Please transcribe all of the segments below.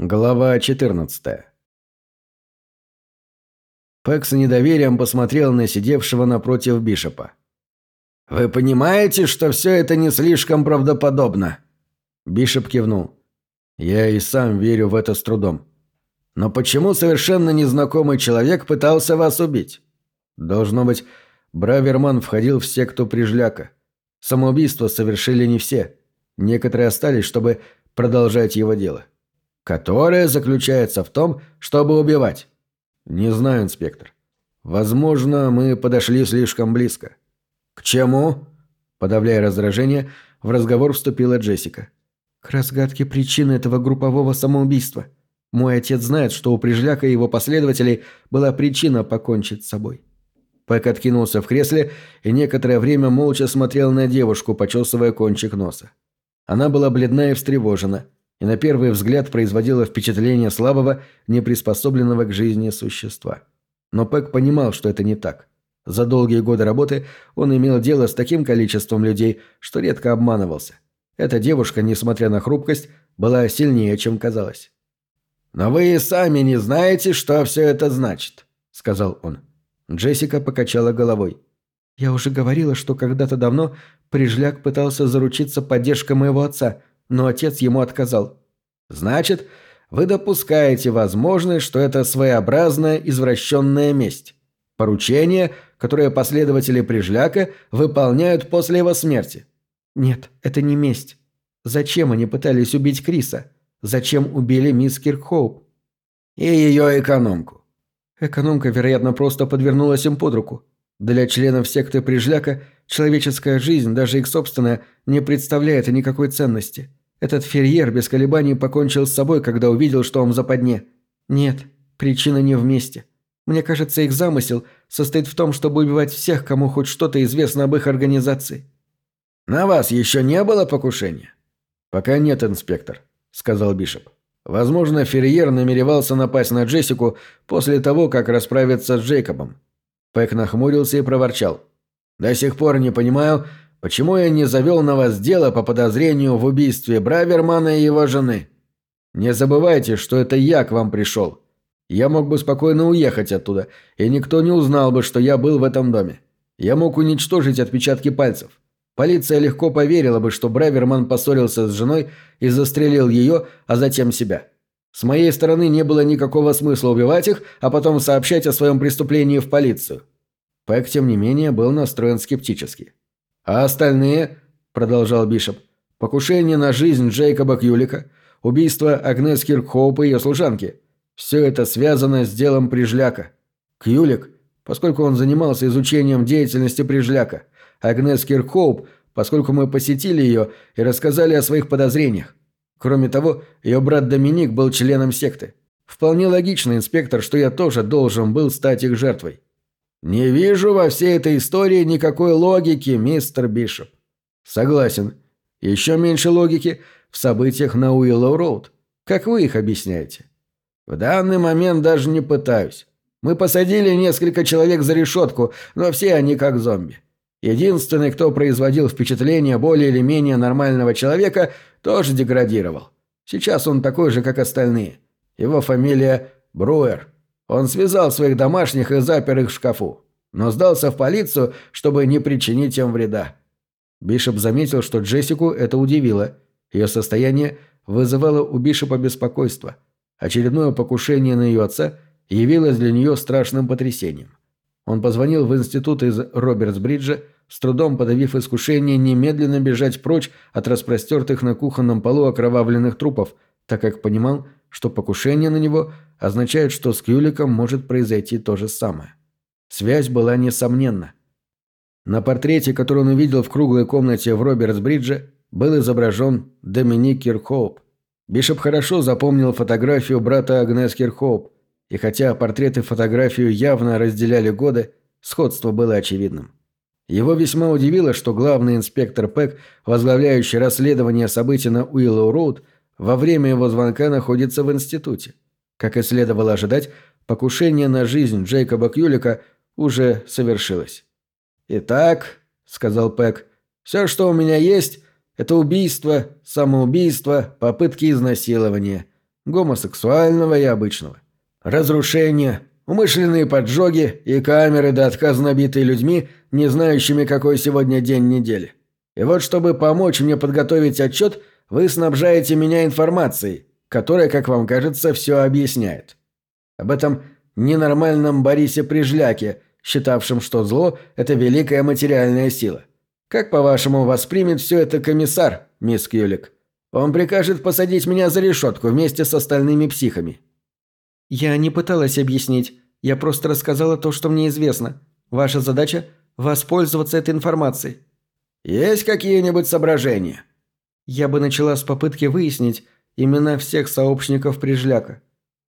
Глава 14 Пэк с недоверием посмотрел на сидевшего напротив Бишопа. «Вы понимаете, что все это не слишком правдоподобно?» Бишоп кивнул. «Я и сам верю в это с трудом. Но почему совершенно незнакомый человек пытался вас убить? Должно быть, Браверман входил в секту Прижляка. Самоубийство совершили не все. Некоторые остались, чтобы продолжать его дело» которое заключается в том, чтобы убивать. Не знаю, инспектор. Возможно, мы подошли слишком близко. К чему? Подавляя раздражение, в разговор вступила Джессика. К разгадке причины этого группового самоубийства. Мой отец знает, что у Прижляка и его последователей была причина покончить с собой. Пэк откинулся в кресле и некоторое время молча смотрел на девушку, почесывая кончик носа. Она была бледна и встревожена – и на первый взгляд производила впечатление слабого, неприспособленного к жизни существа. Но Пэк понимал, что это не так. За долгие годы работы он имел дело с таким количеством людей, что редко обманывался. Эта девушка, несмотря на хрупкость, была сильнее, чем казалось. «Но вы и сами не знаете, что все это значит», — сказал он. Джессика покачала головой. «Я уже говорила, что когда-то давно Прижляк пытался заручиться поддержкой моего отца — но отец ему отказал. Значит, вы допускаете возможность, что это своеобразная извращенная месть. Поручение, которое последователи Прижляка выполняют после его смерти. Нет, это не месть. Зачем они пытались убить Криса? Зачем убили мисс Киркхоуп? И ее экономку. Экономка, вероятно, просто подвернулась им под руку. Для членов секты Прижляка человеческая жизнь, даже их собственная, не представляет никакой ценности. Этот ферьер без колебаний покончил с собой, когда увидел, что он в западне. Нет, причина не вместе. Мне кажется, их замысел состоит в том, чтобы убивать всех, кому хоть что-то известно об их организации. На вас еще не было покушения? Пока нет, инспектор, сказал Бишоп. Возможно, Ферьер намеревался напасть на Джессику после того, как расправиться с Джейкобом. Пэк нахмурился и проворчал. «До сих пор не понимаю, почему я не завел на вас дело по подозрению в убийстве Бравермана и его жены. Не забывайте, что это я к вам пришел. Я мог бы спокойно уехать оттуда, и никто не узнал бы, что я был в этом доме. Я мог уничтожить отпечатки пальцев. Полиция легко поверила бы, что Браверман поссорился с женой и застрелил ее, а затем себя. С моей стороны не было никакого смысла убивать их, а потом сообщать о своем преступлении в полицию. Пэк, тем не менее, был настроен скептически. «А остальные?» – продолжал Бишоп. «Покушение на жизнь Джейкоба Кьюлика, убийство Агнес Киркхоуп и ее служанки. Все это связано с делом Прижляка. Кьюлик, поскольку он занимался изучением деятельности Прижляка. Агнес Киркхоуп, поскольку мы посетили ее и рассказали о своих подозрениях. Кроме того, ее брат Доминик был членом секты. Вполне логично, инспектор, что я тоже должен был стать их жертвой. Не вижу во всей этой истории никакой логики, мистер Бишоп. Согласен. Еще меньше логики в событиях на Уиллоу-Роуд. Как вы их объясняете? В данный момент даже не пытаюсь. Мы посадили несколько человек за решетку, но все они как зомби. Единственный, кто производил впечатление более или менее нормального человека, тоже деградировал. Сейчас он такой же, как остальные. Его фамилия Бруер. Он связал своих домашних и запер их в шкафу. Но сдался в полицию, чтобы не причинить им вреда. Бишоп заметил, что Джессику это удивило. Ее состояние вызывало у Бишопа беспокойство. Очередное покушение на ее отца явилось для нее страшным потрясением. Он позвонил в институт из Робертсбриджа, с трудом подавив искушение немедленно бежать прочь от распростертых на кухонном полу окровавленных трупов, так как понимал, что покушение на него означает, что с Кюликом может произойти то же самое. Связь была несомненна. На портрете, который он увидел в круглой комнате в Робертсбридже, был изображен Доминик Киркхоуп. Бишоп хорошо запомнил фотографию брата Агнес Киркхоуп, и хотя портрет и фотографию явно разделяли годы, сходство было очевидным. Его весьма удивило, что главный инспектор Пэк, возглавляющий расследование событий на Уиллоу-Роуд, во время его звонка находится в институте. Как и следовало ожидать, покушение на жизнь Джейкоба Кьюлика уже совершилось. «Итак», — сказал Пэк, — «все, что у меня есть, это убийство, самоубийство, попытки изнасилования. Гомосексуального и обычного. Разрушения, умышленные поджоги и камеры до отказа набитые людьми, не знающими, какой сегодня день недели. И вот, чтобы помочь мне подготовить отчет, вы снабжаете меня информацией, которая, как вам кажется, все объясняет. Об этом ненормальном Борисе Прижляке, считавшем, что зло – это великая материальная сила. Как, по-вашему, воспримет все это комиссар, мисс Кьюлик? Он прикажет посадить меня за решетку вместе с остальными психами». «Я не пыталась объяснить. Я просто рассказала то, что мне известно. Ваша задача – воспользоваться этой информацией». «Есть какие-нибудь соображения?» «Я бы начала с попытки выяснить имена всех сообщников Прижляка».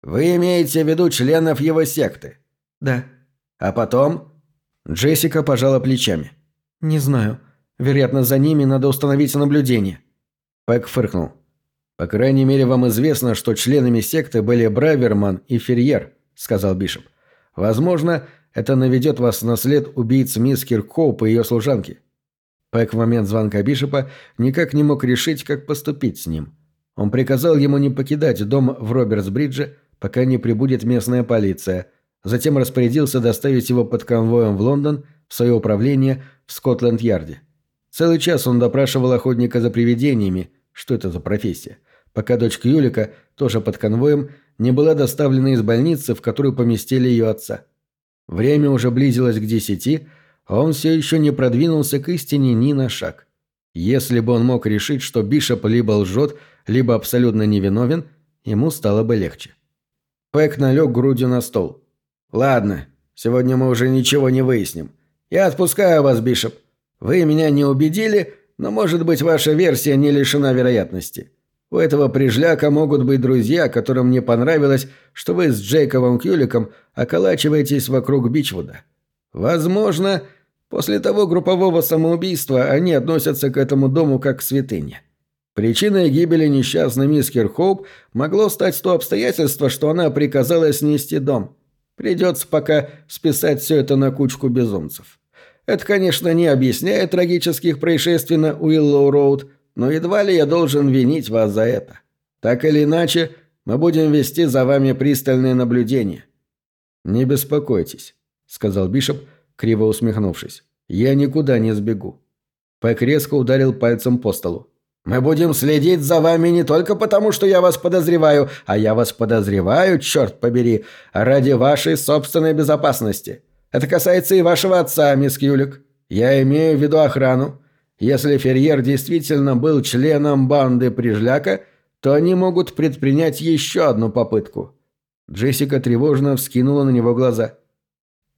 «Вы имеете в виду членов его секты?» «Да». «А потом?» Джессика пожала плечами. «Не знаю. Вероятно, за ними надо установить наблюдение». Пэк фыркнул. «По крайней мере, вам известно, что членами секты были Браверман и Ферьер», — сказал Бишоп. «Возможно, это наведет вас на след убийц мисс Киркоуп и ее служанки». Пэк в момент звонка Бишопа никак не мог решить, как поступить с ним. Он приказал ему не покидать дом в Робертс-Бридже, пока не прибудет местная полиция, затем распорядился доставить его под конвоем в Лондон в свое управление в Скотленд-Ярде. Целый час он допрашивал охотника за привидениями, что это за профессия, пока дочка Юлика, тоже под конвоем, не была доставлена из больницы, в которую поместили ее отца. Время уже близилось к десяти, а он все еще не продвинулся к истине ни на шаг. Если бы он мог решить, что Бишоп либо лжет, либо абсолютно невиновен, ему стало бы легче. Пэк налег грудью на стол. «Ладно, сегодня мы уже ничего не выясним. Я отпускаю вас, Бишоп. Вы меня не убедили, но, может быть, ваша версия не лишена вероятности. У этого прижляка могут быть друзья, которым не понравилось, что вы с Джейковым Кюликом околачиваетесь вокруг Бичвуда. Возможно, после того группового самоубийства они относятся к этому дому как к святыне. Причиной гибели несчастной мисс Кирхоуп могло стать то обстоятельство, что она приказала снести дом. Придется пока списать все это на кучку безумцев. Это, конечно, не объясняет трагических происшествий на Уиллоу-Роуд, но едва ли я должен винить вас за это. Так или иначе, мы будем вести за вами пристальное наблюдение». «Не беспокойтесь», — сказал Бишоп, криво усмехнувшись. «Я никуда не сбегу». Пэк резко ударил пальцем по столу. «Мы будем следить за вами не только потому, что я вас подозреваю, а я вас подозреваю, черт побери, ради вашей собственной безопасности. Это касается и вашего отца, мисс Кьюлик. Я имею в виду охрану. Если Ферьер действительно был членом банды Прижляка, то они могут предпринять еще одну попытку». Джессика тревожно вскинула на него глаза.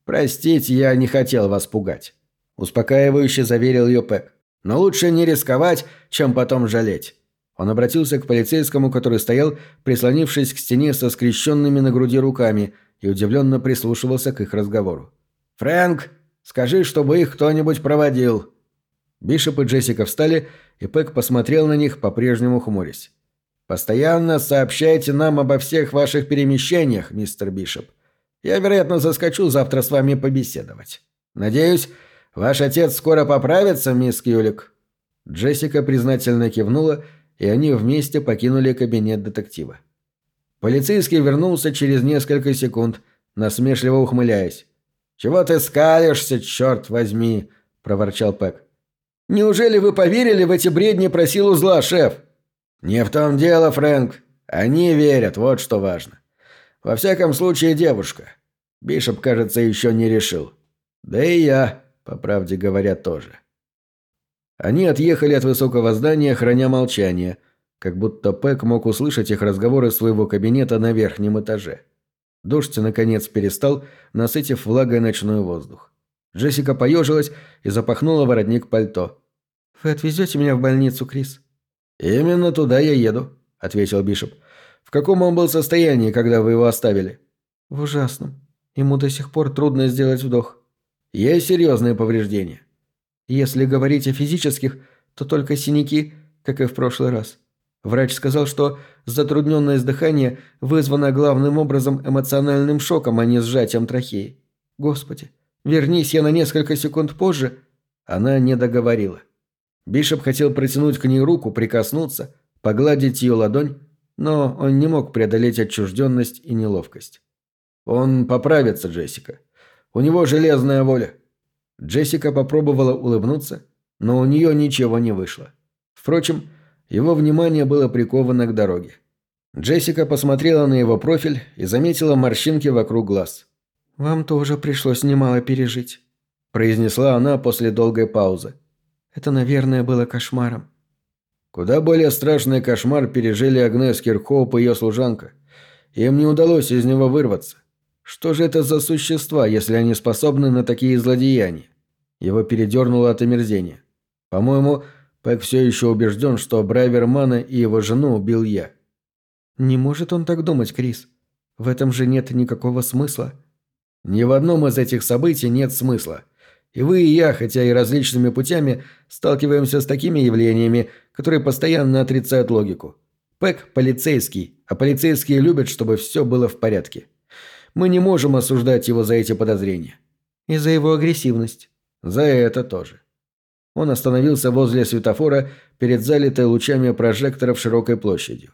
«Простите, я не хотел вас пугать», – успокаивающе заверил ее Пэк. «Но лучше не рисковать, чем потом жалеть». Он обратился к полицейскому, который стоял, прислонившись к стене со скрещенными на груди руками, и удивленно прислушивался к их разговору. «Фрэнк, скажи, чтобы их кто-нибудь проводил». Бишоп и Джессика встали, и Пэк посмотрел на них, по-прежнему хмурясь. «Постоянно сообщайте нам обо всех ваших перемещениях, мистер Бишоп. Я, вероятно, заскочу завтра с вами побеседовать. Надеюсь, ваш отец скоро поправится, мисс Кьюлик». Джессика признательно кивнула, и они вместе покинули кабинет детектива. Полицейский вернулся через несколько секунд, насмешливо ухмыляясь. «Чего ты скалишься, черт возьми?» – проворчал Пэк. «Неужели вы поверили в эти бредни про силу зла, шеф?» «Не в том дело, Фрэнк. Они верят, вот что важно. Во всяком случае, девушка. Бишоп, кажется, еще не решил. Да и я, по правде говоря, тоже». Они отъехали от высокого здания, храня молчание, как будто Пэк мог услышать их разговоры своего кабинета на верхнем этаже. Дождь, наконец, перестал, насытив влагой ночной воздух. Джессика поежилась и запахнула воротник пальто. «Вы отвезете меня в больницу, Крис?» «Именно туда я еду», — ответил Бишоп. «В каком он был состоянии, когда вы его оставили?» «В ужасном. Ему до сих пор трудно сделать вдох». «Есть серьезные повреждения?» «Если говорить о физических, то только синяки, как и в прошлый раз. Врач сказал, что затрудненное дыхание вызвано главным образом эмоциональным шоком, а не сжатием трахеи. Господи, вернись я на несколько секунд позже. Она не договорила. Бишоп хотел протянуть к ней руку, прикоснуться, погладить ее ладонь, но он не мог преодолеть отчужденность и неловкость. «Он поправится, Джессика. У него железная воля». Джессика попробовала улыбнуться, но у нее ничего не вышло. Впрочем, его внимание было приковано к дороге. Джессика посмотрела на его профиль и заметила морщинки вокруг глаз. «Вам тоже пришлось немало пережить», – произнесла она после долгой паузы. «Это, наверное, было кошмаром». Куда более страшный кошмар пережили Агнес Кирхоуп и ее служанка. Им не удалось из него вырваться. Что же это за существа, если они способны на такие злодеяния? Его передернуло от омерзения. По-моему, Пэк все еще убежден, что Брайвермана и его жену убил я. Не может он так думать, Крис. В этом же нет никакого смысла. Ни в одном из этих событий нет смысла. И вы и я, хотя и различными путями, сталкиваемся с такими явлениями, которые постоянно отрицают логику. Пэк – полицейский, а полицейские любят, чтобы все было в порядке. Мы не можем осуждать его за эти подозрения. И за его агрессивность. За это тоже. Он остановился возле светофора перед залитой лучами прожекторов широкой площадью.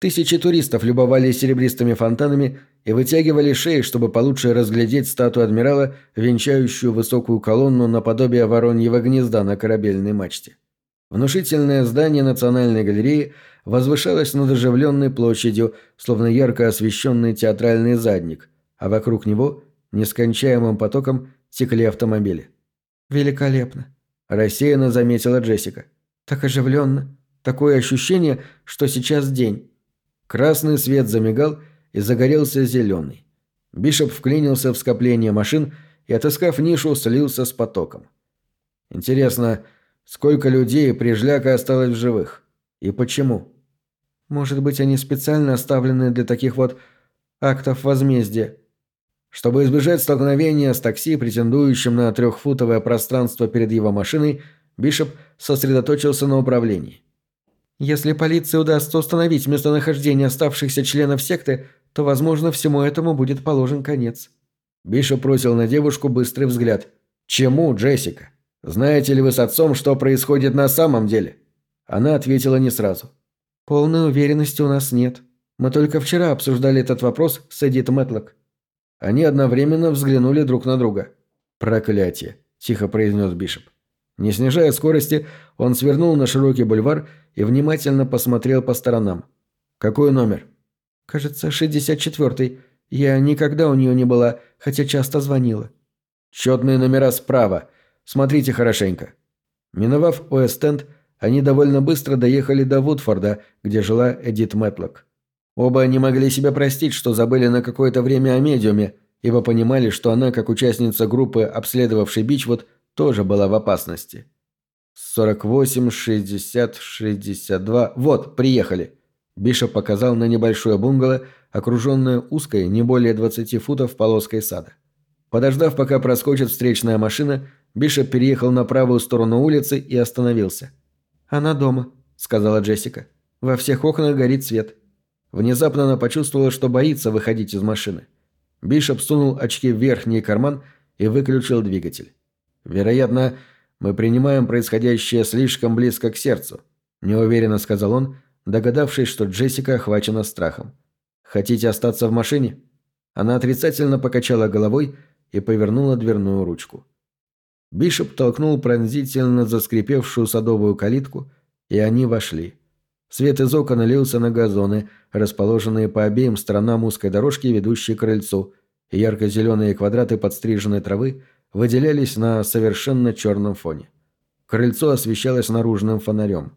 Тысячи туристов любовались серебристыми фонтанами и вытягивали шеи, чтобы получше разглядеть статую адмирала, венчающую высокую колонну наподобие вороньего гнезда на корабельной мачте. Внушительное здание Национальной галереи возвышалось над оживленной площадью, словно ярко освещенный театральный задник, а вокруг него нескончаемым потоком текли автомобили. «Великолепно», – рассеянно заметила Джессика. «Так оживленно. Такое ощущение, что сейчас день». Красный свет замигал и загорелся зеленый. Бишоп вклинился в скопление машин и, отыскав нишу, слился с потоком. Интересно, сколько людей прижляка осталось в живых? И почему? Может быть, они специально оставлены для таких вот актов возмездия? Чтобы избежать столкновения с такси, претендующим на трехфутовое пространство перед его машиной, Бишоп сосредоточился на управлении. Если полиции удастся установить местонахождение оставшихся членов секты, то, возможно, всему этому будет положен конец. Бишоп бросил на девушку быстрый взгляд. «Чему, Джессика? Знаете ли вы с отцом, что происходит на самом деле?» Она ответила не сразу. «Полной уверенности у нас нет. Мы только вчера обсуждали этот вопрос с Эдит Мэтлок». Они одновременно взглянули друг на друга. «Проклятие», – тихо произнес Бишоп. Не снижая скорости, он свернул на широкий бульвар и внимательно посмотрел по сторонам. «Какой номер?» «Кажется, 64-й. Я никогда у нее не была, хотя часто звонила». «Счетные номера справа. Смотрите хорошенько». Миновав Уэст-Энд, они довольно быстро доехали до Вудфорда, где жила Эдит Мэтлок. Оба не могли себе простить, что забыли на какое-то время о медиуме, ибо понимали, что она, как участница группы, обследовавшей Бичвуд, тоже была в опасности. 48, 60, 62. Вот, приехали. Бишоп показал на небольшое бунгало, окруженное узкой, не более 20 футов полоской сада. Подождав, пока проскочит встречная машина, Бишоп переехал на правую сторону улицы и остановился. «Она дома», — сказала Джессика. «Во всех окнах горит свет». Внезапно она почувствовала, что боится выходить из машины. Бишоп сунул очки в верхний карман и выключил двигатель. Вероятно, мы принимаем происходящее слишком близко к сердцу, неуверенно сказал он, догадавшись, что Джессика охвачена страхом. Хотите остаться в машине? Она отрицательно покачала головой и повернула дверную ручку. Бишоп толкнул пронзительно заскрипевшую садовую калитку, и они вошли. Свет из окон лился на газоны, расположенные по обеим сторонам узкой дорожки, ведущей к крыльцу, и ярко-зеленые квадраты подстриженной травы выделялись на совершенно черном фоне. Крыльцо освещалось наружным фонарем.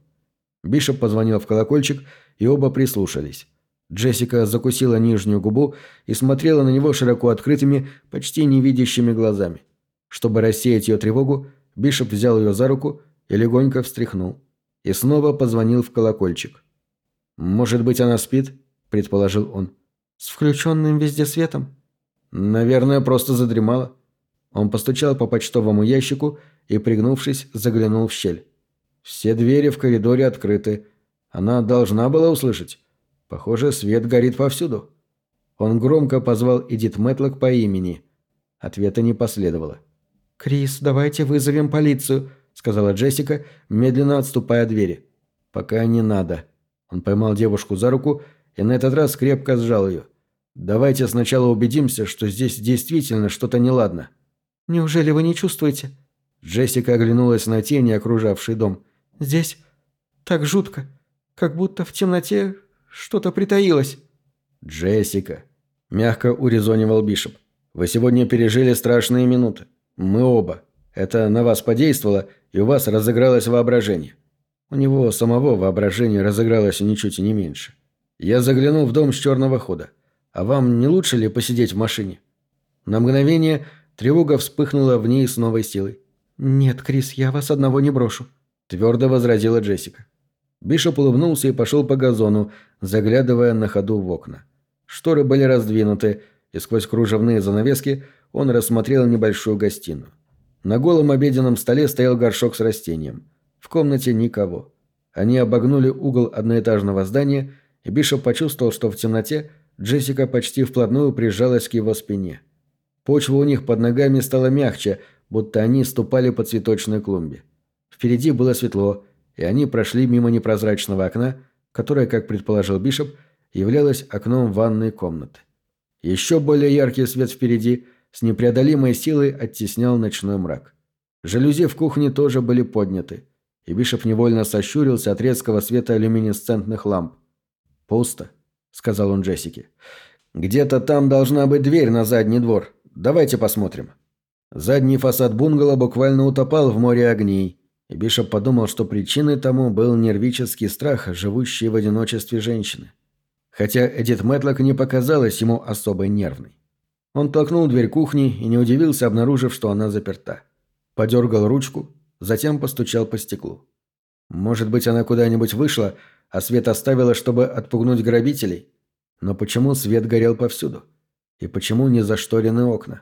Бишоп позвонил в колокольчик, и оба прислушались. Джессика закусила нижнюю губу и смотрела на него широко открытыми, почти невидящими глазами. Чтобы рассеять ее тревогу, Бишоп взял ее за руку и легонько встряхнул. И снова позвонил в колокольчик. «Может быть, она спит?» – предположил он. «С включенным везде светом?» «Наверное, просто задремала». Он постучал по почтовому ящику и, пригнувшись, заглянул в щель. Все двери в коридоре открыты. Она должна была услышать. Похоже, свет горит повсюду. Он громко позвал Эдит Мэтлок по имени. Ответа не последовало. «Крис, давайте вызовем полицию», — сказала Джессика, медленно отступая от двери. «Пока не надо». Он поймал девушку за руку и на этот раз крепко сжал ее. «Давайте сначала убедимся, что здесь действительно что-то неладно». «Неужели вы не чувствуете?» Джессика оглянулась на тени, окружавший дом. «Здесь так жутко, как будто в темноте что-то притаилось». «Джессика», – мягко урезонивал Бишоп, – «вы сегодня пережили страшные минуты. Мы оба. Это на вас подействовало, и у вас разыгралось воображение. У него самого воображение разыгралось ничуть и не меньше. Я заглянул в дом с черного хода. А вам не лучше ли посидеть в машине?» На мгновение тревога вспыхнула в ней с новой силой. «Нет, Крис, я вас одного не брошу», – твердо возразила Джессика. Бишоп улыбнулся и пошел по газону, заглядывая на ходу в окна. Шторы были раздвинуты, и сквозь кружевные занавески он рассмотрел небольшую гостиную. На голом обеденном столе стоял горшок с растением. В комнате никого. Они обогнули угол одноэтажного здания, и Бишоп почувствовал, что в темноте Джессика почти вплотную прижалась к его спине. Почва у них под ногами стала мягче, будто они ступали по цветочной клумбе. Впереди было светло, и они прошли мимо непрозрачного окна, которое, как предположил Бишоп, являлось окном ванной комнаты. Еще более яркий свет впереди с непреодолимой силой оттеснял ночной мрак. Жалюзи в кухне тоже были подняты, и Бишоп невольно сощурился от резкого света люминесцентных ламп. «Пусто», — сказал он Джессике. «Где-то там должна быть дверь на задний двор. Давайте посмотрим». Задний фасад бунгало буквально утопал в море огней, и Бишоп подумал, что причиной тому был нервический страх, живущий в одиночестве женщины. Хотя Эдит Мэтлок не показалась ему особо нервной. Он толкнул дверь кухни и не удивился, обнаружив, что она заперта. Подергал ручку, затем постучал по стеклу. Может быть, она куда-нибудь вышла, а свет оставила, чтобы отпугнуть грабителей? Но почему свет горел повсюду? И почему не зашторены окна?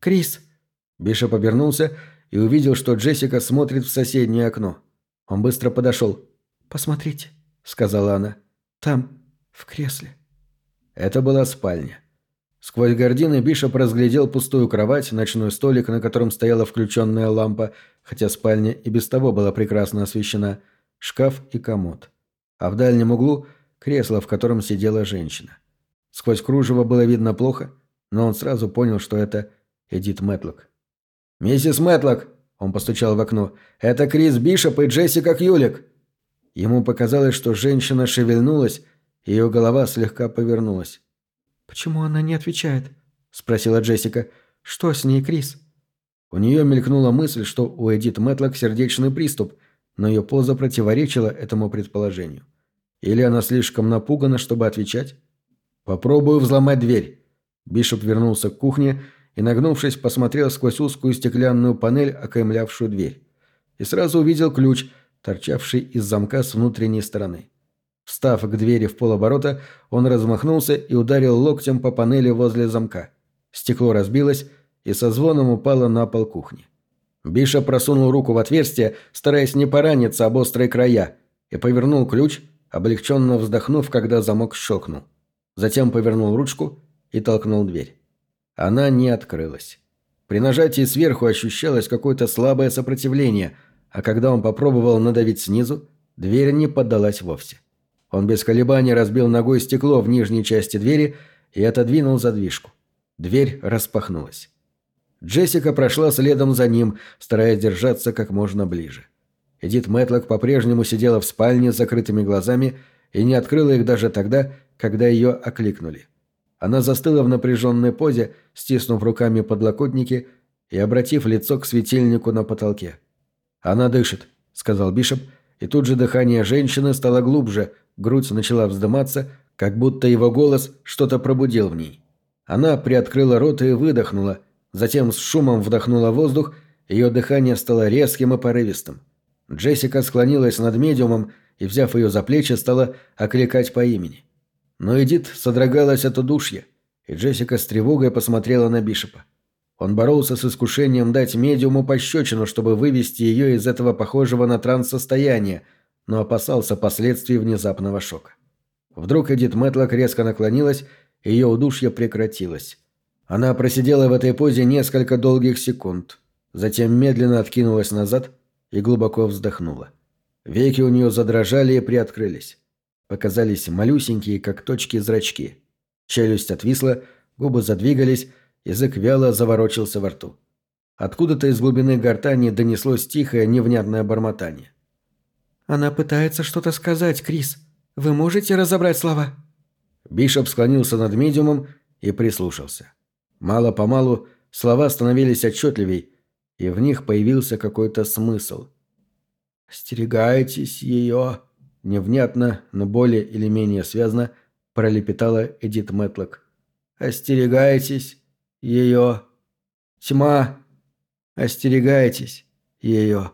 «Крис!» Бишоп обернулся и увидел, что Джессика смотрит в соседнее окно. Он быстро подошел. «Посмотрите», — сказала она. «Там, в кресле». Это была спальня. Сквозь гардины Бишоп разглядел пустую кровать, ночной столик, на котором стояла включенная лампа, хотя спальня и без того была прекрасно освещена, шкаф и комод. А в дальнем углу – кресло, в котором сидела женщина. Сквозь кружево было видно плохо, но он сразу понял, что это Эдит Мэтлок. «Миссис Мэтлок!» – он постучал в окно. «Это Крис Бишоп и Джессика Кьюлик!» Ему показалось, что женщина шевельнулась, ее голова слегка повернулась. «Почему она не отвечает?» – спросила Джессика. «Что с ней, Крис?» У нее мелькнула мысль, что у Эдит Мэтлок сердечный приступ, но ее поза противоречила этому предположению. Или она слишком напугана, чтобы отвечать? «Попробую взломать дверь». Бишоп вернулся к кухне и, нагнувшись, посмотрел сквозь узкую стеклянную панель, окаймлявшую дверь. И сразу увидел ключ, торчавший из замка с внутренней стороны. Встав к двери в полоборота, он размахнулся и ударил локтем по панели возле замка. Стекло разбилось и со звоном упало на пол кухни. Биша просунул руку в отверстие, стараясь не пораниться об острые края, и повернул ключ, облегченно вздохнув, когда замок щелкнул. Затем повернул ручку и толкнул дверь. Она не открылась. При нажатии сверху ощущалось какое-то слабое сопротивление, а когда он попробовал надавить снизу, дверь не поддалась вовсе. Он без колебаний разбил ногой стекло в нижней части двери и отодвинул задвижку. Дверь распахнулась. Джессика прошла следом за ним, стараясь держаться как можно ближе. Эдит Мэтлок по-прежнему сидела в спальне с закрытыми глазами и не открыла их даже тогда, когда ее окликнули. Она застыла в напряженной позе, стиснув руками подлокотники и обратив лицо к светильнику на потолке. «Она дышит», — сказал Бишоп, и тут же дыхание женщины стало глубже, грудь начала вздыматься, как будто его голос что-то пробудил в ней. Она приоткрыла рот и выдохнула, затем с шумом вдохнула воздух, ее дыхание стало резким и порывистым. Джессика склонилась над медиумом и, взяв ее за плечи, стала окликать по имени. Но Эдит содрогалась от удушья, и Джессика с тревогой посмотрела на Бишопа. Он боролся с искушением дать медиуму пощечину, чтобы вывести ее из этого похожего на транс состояния, но опасался последствий внезапного шока. Вдруг Эдит Мэтлок резко наклонилась, и ее удушье прекратилось. Она просидела в этой позе несколько долгих секунд, затем медленно откинулась назад и глубоко вздохнула. Веки у нее задрожали и приоткрылись. Показались малюсенькие, как точки, зрачки. Челюсть отвисла, губы задвигались, язык вяло заворочился во рту. Откуда-то из глубины гортани донеслось тихое, невнятное бормотание. «Она пытается что-то сказать, Крис. Вы можете разобрать слова?» Бишоп склонился над медиумом и прислушался. Мало-помалу слова становились отчетливей, и в них появился какой-то смысл. «Остерегайтесь ее!» Невнятно, но более или менее связно пролепетала Эдит Мэтлок. «Остерегайтесь ее! Тьма! Остерегайтесь ее!»